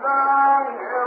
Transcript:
السماء